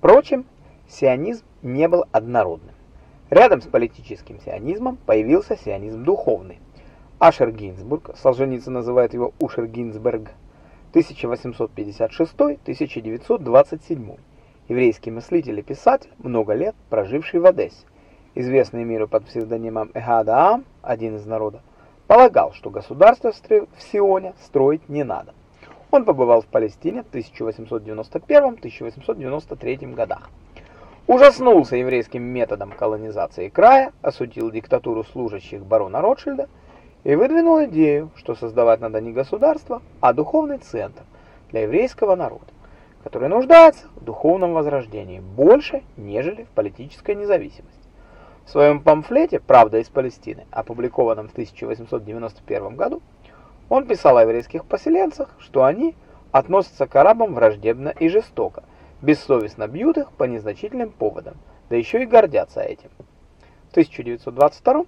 Впрочем, сионизм не был однородным. Рядом с политическим сионизмом появился сионизм духовный. Ашер Гинзбург, Солженицын называет его Ушер Гинзберг, 1856-1927, еврейский мыслитель и писатель, много лет проживший в Одессе, известный миру под псевдонимом Эхадаам, один из народа, полагал, что государство в Сионе строить не надо. Он побывал в Палестине в 1891-1893 годах. Ужаснулся еврейским методом колонизации края, осудил диктатуру служащих барона Ротшильда и выдвинул идею, что создавать надо не государство, а духовный центр для еврейского народа, который нуждается в духовном возрождении больше, нежели в политической независимости. В своем памфлете «Правда из Палестины», опубликованном в 1891 году, он писал о еврейских поселенцах, что они относятся к арабам враждебно и жестоко, бессовестно бьют их по незначительным поводам, да еще и гордятся этим. В 1922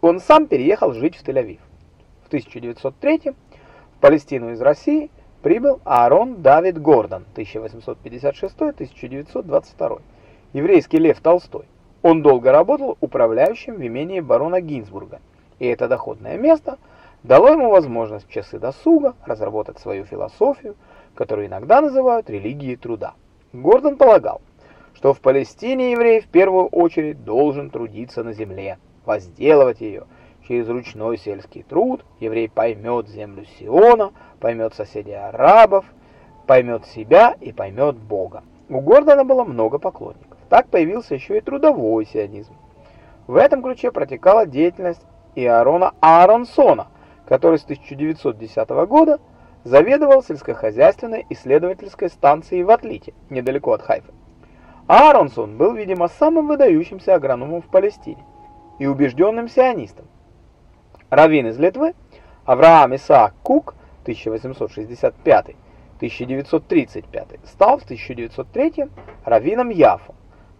он сам переехал жить в Тель-Авив. В 1903 в Палестину из России прибыл Аарон Давид Гордон 1856-1922, еврейский Лев Толстой. Он долго работал управляющим в имении барона Гинзбурга, и это доходное место – дало ему возможность в часы досуга разработать свою философию, которую иногда называют религией труда. Гордон полагал, что в Палестине еврей в первую очередь должен трудиться на земле, возделывать ее. Через ручной сельский труд еврей поймет землю Сиона, поймет соседей арабов, поймет себя и поймет Бога. У Гордона было много поклонников. Так появился еще и трудовой сионизм. В этом ключе протекала деятельность Иарона Ааронсона, который с 1910 года заведовал сельскохозяйственной исследовательской станцией в Атлите, недалеко от Хайфа. Ааронсон был, видимо, самым выдающимся агрономом в Палестине и убежденным сионистом. Раввин из Литвы Авраам Исаак Кук 1865-1935 стал в 1903 раввином Яфу.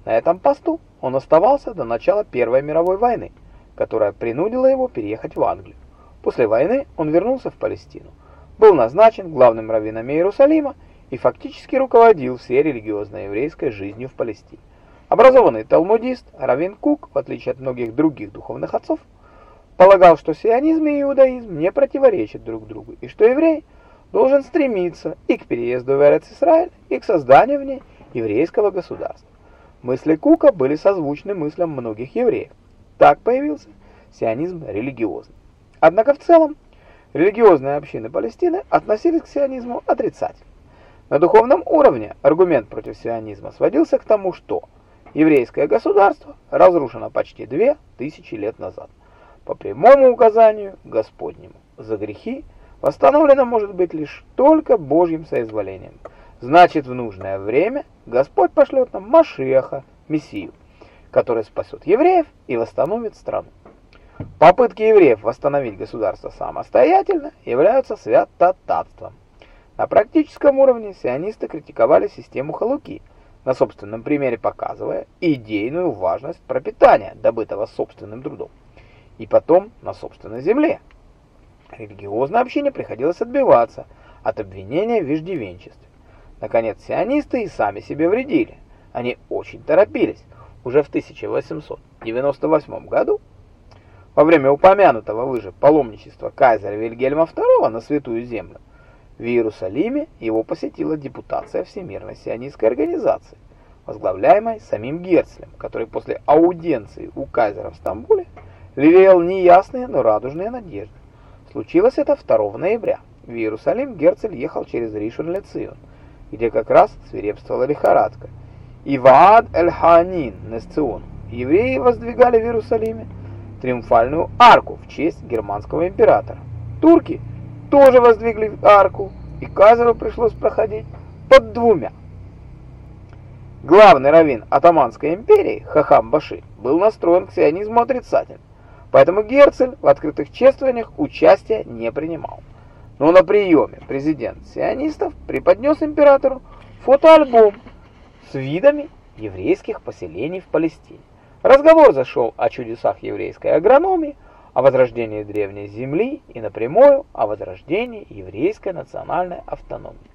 На этом посту он оставался до начала Первой мировой войны, которая принудила его переехать в Англию. После войны он вернулся в Палестину, был назначен главным раввином Иерусалима и фактически руководил всей религиозной еврейской жизнью в Палестине. Образованный талмудист Равин Кук, в отличие от многих других духовных отцов, полагал, что сионизм и иудаизм не противоречат друг другу, и что еврей должен стремиться и к переезду в Эрец-Исраэль, и к созданию в ней еврейского государства. Мысли Кука были созвучны мыслям многих евреев. Так появился сионизм религиозный. Однако в целом религиозные общины Палестины относились к сионизму отрицательно. На духовном уровне аргумент против сионизма сводился к тому, что еврейское государство разрушено почти две тысячи лет назад по прямому указанию Господнему. За грехи восстановлено может быть лишь только Божьим соизволением. Значит, в нужное время Господь пошлет нам Машиаха, Мессию, который спасет евреев и восстановит страну. Попытки евреев восстановить государство самостоятельно являются святотатством. На практическом уровне сионисты критиковали систему Халуки, на собственном примере показывая идейную важность пропитания, добытого собственным трудом, и потом на собственной земле. Религиозной общине приходилось отбиваться от обвинения в веждевенчестве. Наконец, сионисты и сами себе вредили. Они очень торопились. Уже в 1898 году во время упомянутого выше паломничества кайзера Вильгельма II на Святую Землю, в Иерусалиме его посетила депутация Всемирной сионистской организации, возглавляемой самим Герцлем, который после аудиенции у кайзера в Стамбуле лелеял неясные, но радужные надежды. Случилось это 2 ноября. В Иерусалим Герцель ехал через Ришон-Лецион, где как раз свирепствовала лихорадка. Иваад эль-Ханин Несцион. Евреи воздвигали в Иерусалиме триумфальную арку в честь германского императора. Турки тоже воздвигли арку, и Казару пришлось проходить под двумя. Главный раввин Атаманской империи, Хахам Баши, был настроен к сионизму отрицательно, поэтому Герцель в открытых чествованиях участия не принимал. Но на приеме президент сионистов преподнес императору фотоальбом с видами еврейских поселений в Палестине. Разговор зашел о чудесах еврейской агрономии, о возрождении древней земли и напрямую о возрождении еврейской национальной автономии.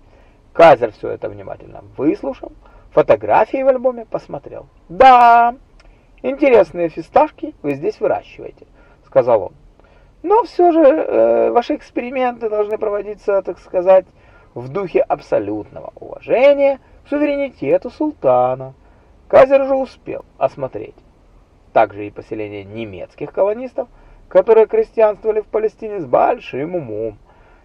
Казер все это внимательно выслушал, фотографии в альбоме, посмотрел. «Да, интересные фисташки вы здесь выращиваете», — сказал он. «Но все же э, ваши эксперименты должны проводиться, так сказать, в духе абсолютного уважения к суверенитету султана. Казер же успел осмотреть также и поселение немецких колонистов, которые крестьянствовали в Палестине с большим умом.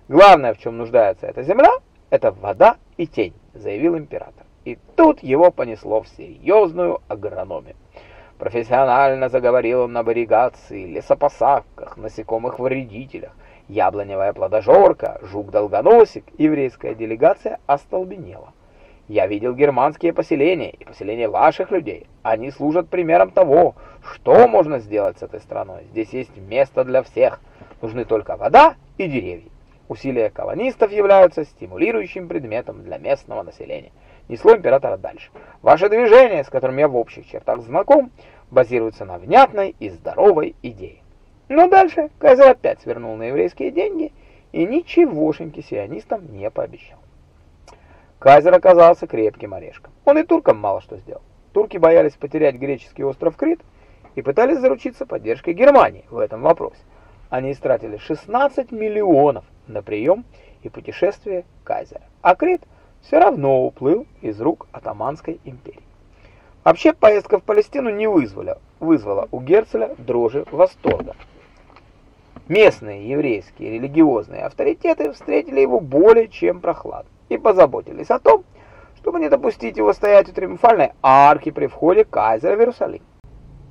Главное, в чем нуждается эта земля, это вода и тень, заявил император. И тут его понесло в серьезную агрономию. Профессионально заговорил он об ирригации, лесопосадках, насекомых-вредителях, яблоневая плодожорка, жук-долгоносик, еврейская делегация остолбенела. Я видел германские поселения и поселения ваших людей. Они служат примером того, что можно сделать с этой страной. Здесь есть место для всех. Нужны только вода и деревья. Усилия колонистов являются стимулирующим предметом для местного населения. Несло императора дальше. Ваше движение, с которым я в общих чертах знаком, базируется на внятной и здоровой идее. Но дальше Кайзер опять свернул на еврейские деньги и ничегошеньки сионистам не пообещал. Кайзер оказался крепким орешком. Он и туркам мало что сделал. Турки боялись потерять греческий остров Крит и пытались заручиться поддержкой Германии в этом вопросе. Они истратили 16 миллионов на прием и путешествие Кайзера. А Крит все равно уплыл из рук Отtomанской империи. Вообще поездка в Палестину не вызвала, вызвала у Герцеля дрожи восторга. Местные еврейские религиозные авторитеты встретили его более чем прохладно и позаботились о том, чтобы не допустить его стоять у триумфальной арки при входе кайзера в Иерусалим.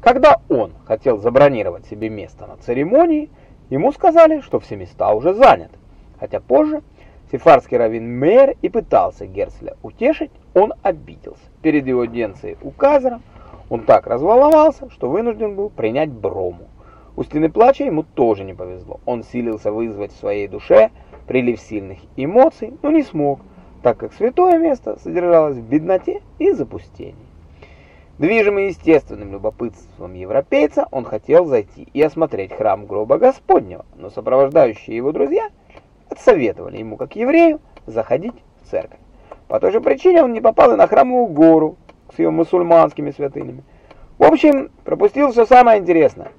Когда он хотел забронировать себе место на церемонии, ему сказали, что все места уже заняты. Хотя позже сефардский раввин Мейер и пытался Герцля утешить, он обиделся. Перед его аудиенцией у Казера он так разволновался, что вынужден был принять брому. У стены плача ему тоже не повезло. Он силился вызвать в своей душе прилив сильных эмоций, но не смог, так как святое место содержалось в бедноте и запустении. Движимый естественным любопытством европейца, он хотел зайти и осмотреть храм гроба Господнего, но сопровождающие его друзья отсоветовали ему, как еврею, заходить в церковь. По той же причине он не попал и на храмовую гору с ее мусульманскими святынями. В общем, пропустил все самое интересное.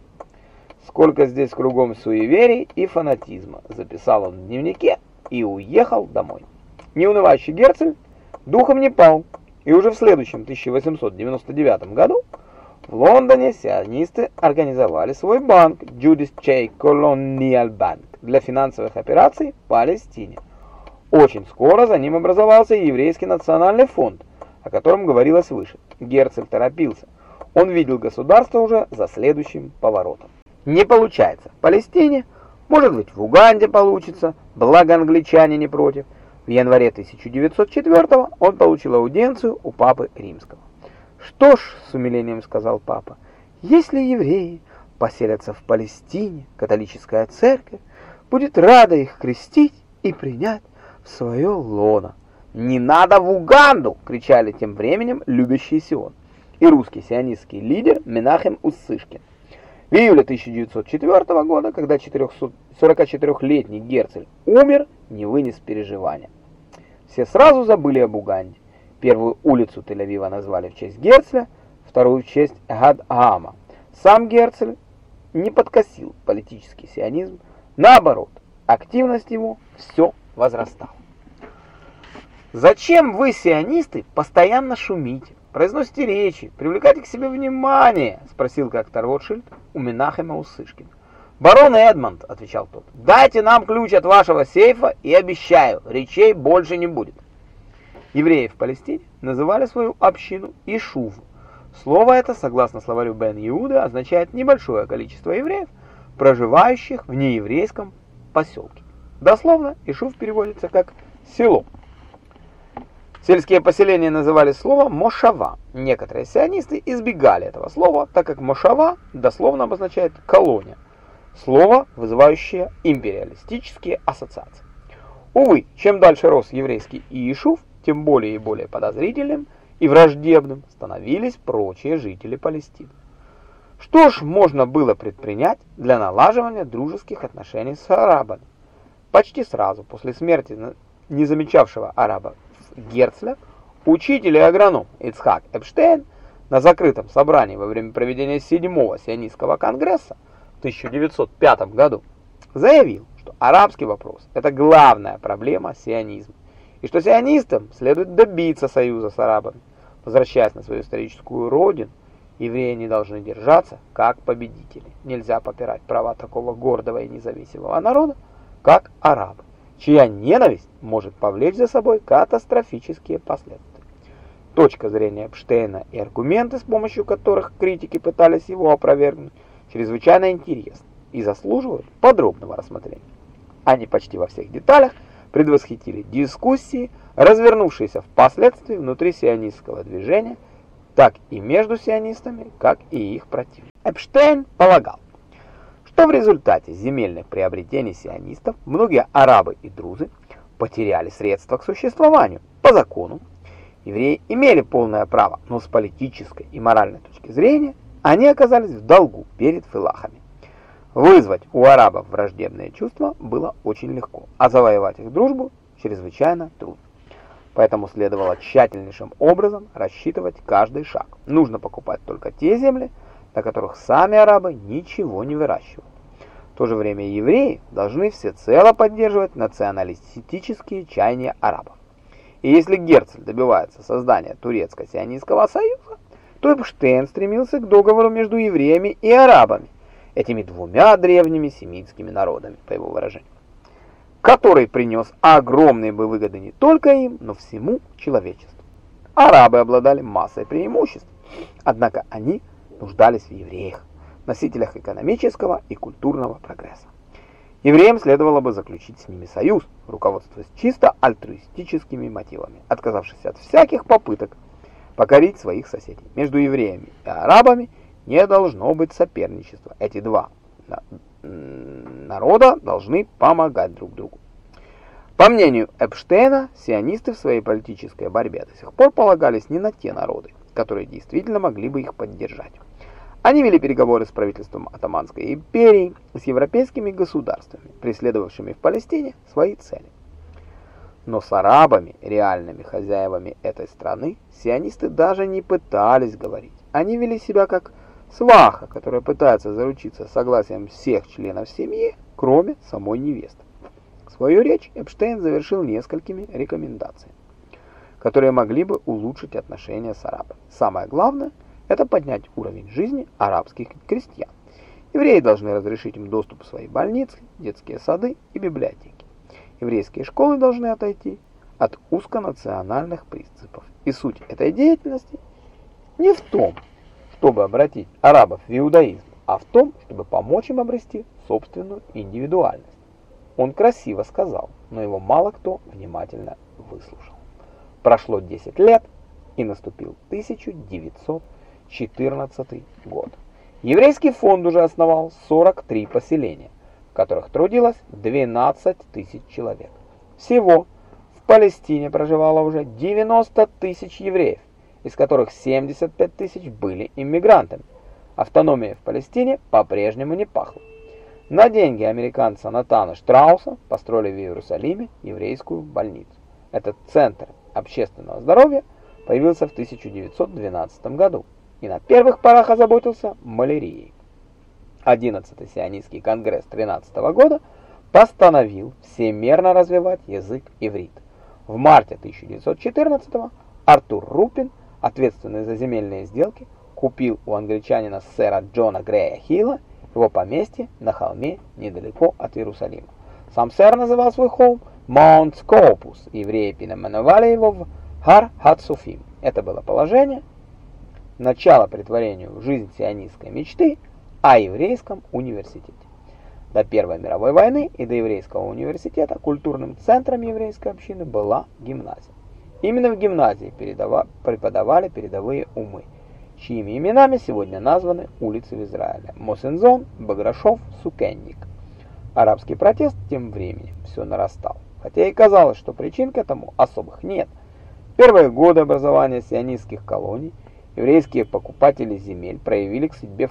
Сколько здесь кругом суеверий и фанатизма, записал он в дневнике и уехал домой. Неунывающий Герцель духом не пал, и уже в следующем 1899 году в Лондоне сионисты организовали свой банк Judas J. Colonial Bank для финансовых операций в Палестине. Очень скоро за ним образовался еврейский национальный фонд, о котором говорилось выше. Герцель торопился. Он видел государство уже за следующим поворотом не получается в Палестине, может быть в Уганде получится, благо англичане не против. В январе 1904 он получил аудиенцию у папы римского. «Что ж», — с умилением сказал папа, — «если евреи поселятся в Палестине, католическая церковь будет рада их крестить и принять в свое лоно». «Не надо в Уганду!» — кричали тем временем любящий Сион и русский сионистский лидер Менахем Уссышкин. В июле 1904 года, когда 44-летний Герцель умер, не вынес переживания. Все сразу забыли об Уганде. Первую улицу Тель-Авива назвали в честь Герцля, вторую в честь Гад-Аама. Сам Герцель не подкосил политический сионизм, наоборот, активность его все возрастала. Зачем вы, сионисты, постоянно шумите? Произносите речи, привлекайте к себе внимание?» — спросил как-то Ротшильд у Менахема Усышкина. «Барон Эдмонд», — отвечал тот, — «дайте нам ключ от вашего сейфа и обещаю, речей больше не будет». Евреи в Палестине называли свою общину Ишув. Слово это, согласно словарю Бен Иуда, означает небольшое количество евреев, проживающих в нееврейском поселке. Дословно Ишув переводится как «село». Сельские поселения называли слово «мошава». Некоторые сионисты избегали этого слова, так как «мошава» дословно обозначает «колония». Слово, вызывающее империалистические ассоциации. Увы, чем дальше рос еврейский Иешув, тем более и более подозрительным и враждебным становились прочие жители Палестины. Что ж можно было предпринять для налаживания дружеских отношений с арабами? Почти сразу после смерти незамечавшего араба Герцля, Учитель и агроном Ицхак Эпштейн на закрытом собрании во время проведения седьмого сионистского конгресса в 1905 году заявил, что арабский вопрос – это главная проблема сионизма, и что сионистам следует добиться союза с арабами. Возвращаясь на свою историческую родину, евреи не должны держаться как победители. Нельзя попирать права такого гордого и независимого народа, как арабы, чья ненависть может повлечь за собой катастрофические последствия. Точка зрения Эпштейна и аргументы, с помощью которых критики пытались его опровергнуть, чрезвычайно интересны и заслуживают подробного рассмотрения. Они почти во всех деталях предвосхитили дискуссии, развернувшиеся впоследствии внутри сионистского движения, так и между сионистами, как и их противниками. Эпштейн полагал, что в результате земельных приобретений сионистов многие арабы и друзы потеряли средства к существованию по закону, Евреи имели полное право, но с политической и моральной точки зрения они оказались в долгу перед филахами. Вызвать у арабов враждебные чувства было очень легко, а завоевать их дружбу чрезвычайно трудно. Поэтому следовало тщательнейшим образом рассчитывать каждый шаг. Нужно покупать только те земли, на которых сами арабы ничего не выращивают. В то же время евреи должны всецело поддерживать националистические чаяния арабов. И если Герцель добивается создания турецко-сионистского союза, то Эпштейн стремился к договору между евреями и арабами, этими двумя древними семитскими народами, по его выражению, который принес огромные бы выгоды не только им, но всему человечеству. Арабы обладали массой преимуществ, однако они нуждались в евреях, носителях экономического и культурного прогресса. Евреям следовало бы заключить с ними союз, руководствуясь чисто альтруистическими мотивами, отказавшись от всяких попыток покорить своих соседей. Между евреями и арабами не должно быть соперничества. Эти два народа должны помогать друг другу. По мнению Эпштейна, сионисты в своей политической борьбе до сих пор полагались не на те народы, которые действительно могли бы их поддержать. Они вели переговоры с правительством Отоманской империи, с европейскими государствами, преследовавшими в Палестине свои цели. Но с арабами, реальными хозяевами этой страны, сионисты даже не пытались говорить. Они вели себя как сваха, которая пытается заручиться согласием всех членов семьи, кроме самой невесты. Свою речь Эпштейн завершил несколькими рекомендациями, которые могли бы улучшить отношения с арабами. Самое главное – это поднять уровень жизни арабских крестьян. Евреи должны разрешить им доступ в свои больницы, детские сады и библиотеки. Еврейские школы должны отойти от узконациональных принципов. И суть этой деятельности не в том, чтобы обратить арабов в иудаизм, а в том, чтобы помочь им обрести собственную индивидуальность. Он красиво сказал, но его мало кто внимательно выслушал. Прошло 10 лет, и наступил 1900 14 год. Еврейский фонд уже основал 43 поселения, в которых трудилось 12 тысяч человек. Всего в Палестине проживало уже 90 тысяч евреев, из которых 75 тысяч были иммигрантами. Автономия в Палестине по-прежнему не пахла. На деньги американца Натана Штрауса построили в Иерусалиме еврейскую больницу. Этот центр общественного здоровья появился в 1912 году и на первых порах озаботился малярией. 11-й сионистский конгресс 13 -го года постановил всемерно развивать язык иврит. В марте 1914 Артур Рупин, ответственный за земельные сделки, купил у англичанина сэра Джона Грея Хилла его поместье на холме недалеко от Иерусалима. Сам сэр называл свой холм Маунт Скопус, евреи переименовали его в Хар Хацуфим. Это было положение, начало притворению в жизнь сионистской мечты о еврейском университете. До Первой мировой войны и до еврейского университета культурным центром еврейской общины была гимназия. Именно в гимназии преподавали передовые умы, чьими именами сегодня названы улицы в Израиле – Мосензон, Баграшов, Сукенник. Арабский протест тем временем все нарастал, хотя и казалось, что причин к этому особых нет. первые годы образования сионистских колоний – Еврейские покупатели земель проявили к судьбе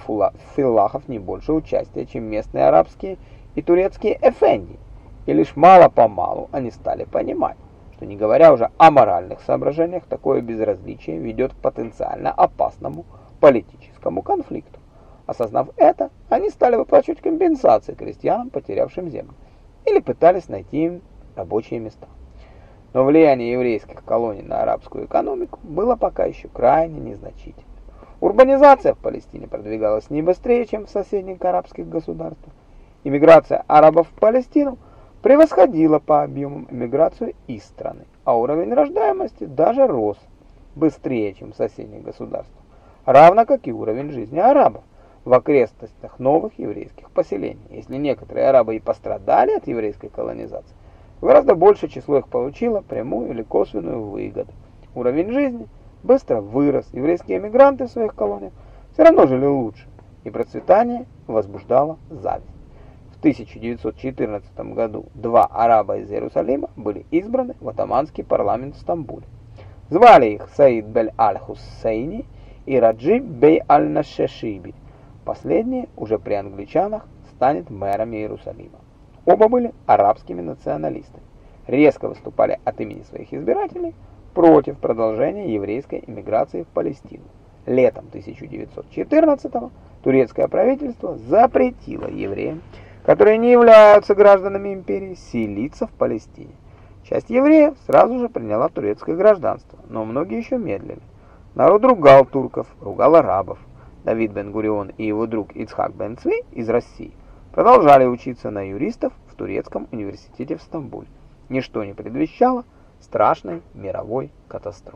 филлахов не больше участия, чем местные арабские и турецкие эфенди, и лишь мало-помалу они стали понимать, что не говоря уже о моральных соображениях, такое безразличие ведет к потенциально опасному политическому конфликту. Осознав это, они стали выплачивать компенсации крестьянам, потерявшим землю, или пытались найти им рабочие места. Но влияние еврейских колоний на арабскую экономику было пока еще крайне незначительным. Урбанизация в Палестине продвигалась не быстрее, чем в соседних арабских государствах. Иммиграция арабов в Палестину превосходила по объемам иммиграцию из страны, а уровень рождаемости даже рос быстрее, чем в соседних государствах, равно как и уровень жизни арабов в окрестностях новых еврейских поселений. Если некоторые арабы и пострадали от еврейской колонизации, гораздо большее число их получило прямую или косвенную выгоду. Уровень жизни быстро вырос, еврейские эмигранты в своих колониях все равно жили лучше, и процветание возбуждало зависть. В 1914 году два араба из Иерусалима были избраны в атаманский парламент в Стамбуле. Звали их Саид Бель Аль-Хуссейни и Раджи Бей Аль-Нашешиби. Последний уже при англичанах станет мэром Иерусалима. Оба были арабскими националистами, резко выступали от имени своих избирателей против продолжения еврейской иммиграции в Палестину. Летом 1914-го турецкое правительство запретило евреям, которые не являются гражданами империи, селиться в Палестине. Часть евреев сразу же приняла турецкое гражданство, но многие еще медлили. Народ ругал турков, ругал арабов. Давид Бен-Гурион и его друг Ицхак Бен-Цви из России продолжали учиться на юристов в турецком университете в Стамбуле. Ничто не предвещало страшной мировой катастрофы.